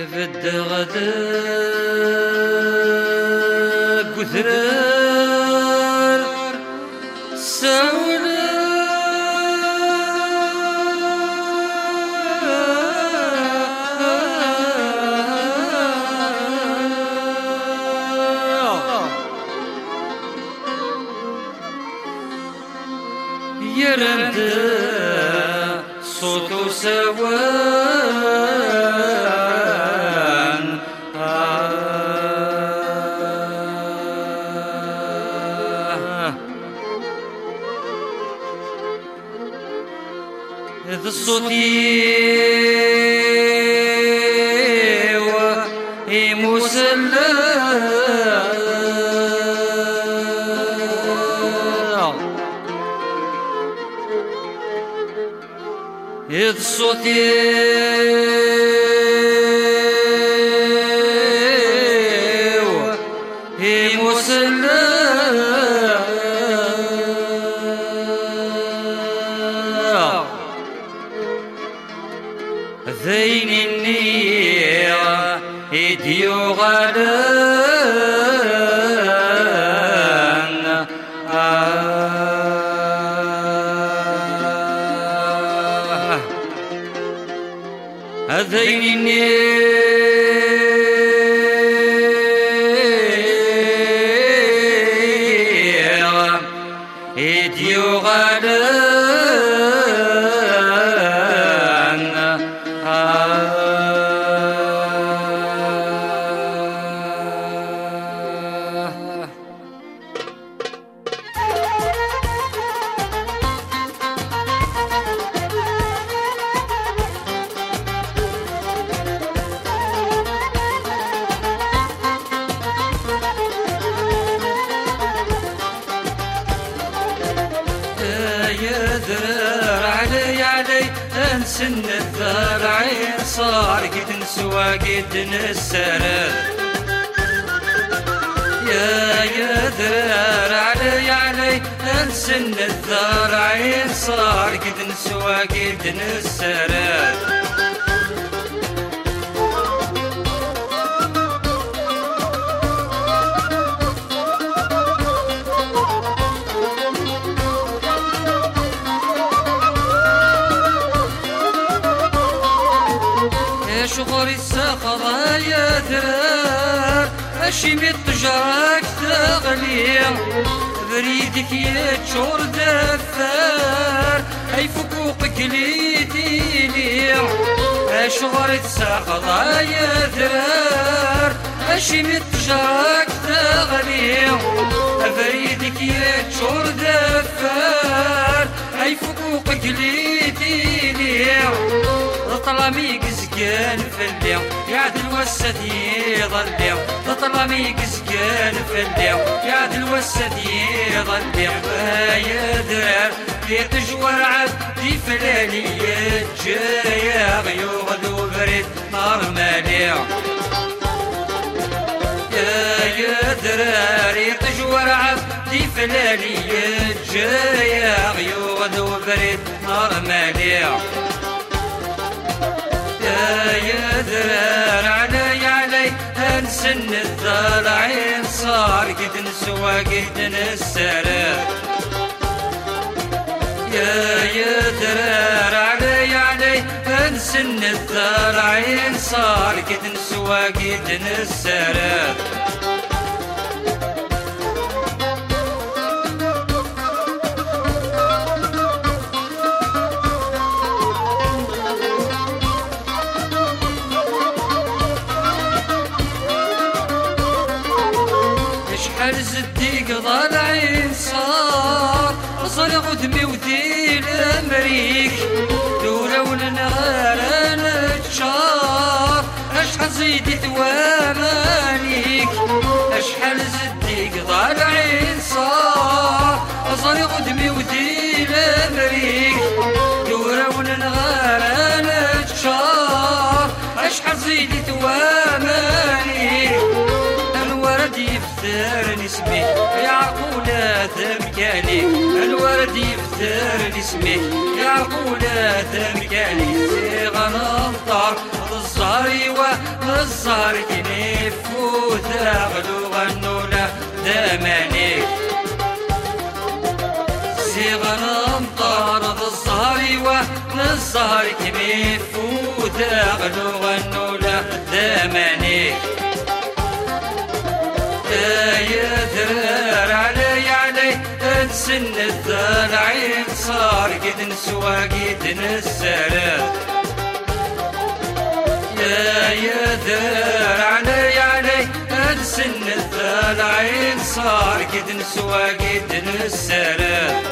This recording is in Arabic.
يبدا غدا كثران ساونا يرد صوت سوان إذ الصوت مسلم إذ الصوت مسلم إديو آه هذين النية ذرار علي علي انسن الذرعين صار قد نسوى قد نسرد يا يا ذرار علي علي انسن الذرعين صار قد نسوى قد نسرد يا شغري السخرة اشي من تجارك تغلي بريدك يا تشور دفار أي فكوقك لي يا شغري السخرة اشي من تجارك تغلي طلامي قزقان في الليل يا ذا الوسد يضل طلامي قزقان في الليل يا ذا الوسد يا درار يتجور عبدي فلاني جايا غيوغ وبرد نار مالي يا دراري تجور عبدي فلاني جايا غيوغ وبرد نار مالي درار علي علي انسن الضلعين صار قد نسوى قد نسرر يا درار علي علي انسن الضلعين صار قد نسوى قد اشحال زديك ضالعين صار. صرغ دمي ودي الامريك دولة وننغار نتشار اشحال زيدي توامانيك يفتر اسمي يعقولة مكاني زيغ نمطر الزهر ايوا الزهر كنيف وتاغلو غنولا دماني زيغ نمطر الزهر ايوا الزهر كنيف وتاغلو غنولا دماني السن الثالعين صار قد نسوى قد نسرر يا يدرر علي علي السن الثالعين صار قد نسوى قد نسرر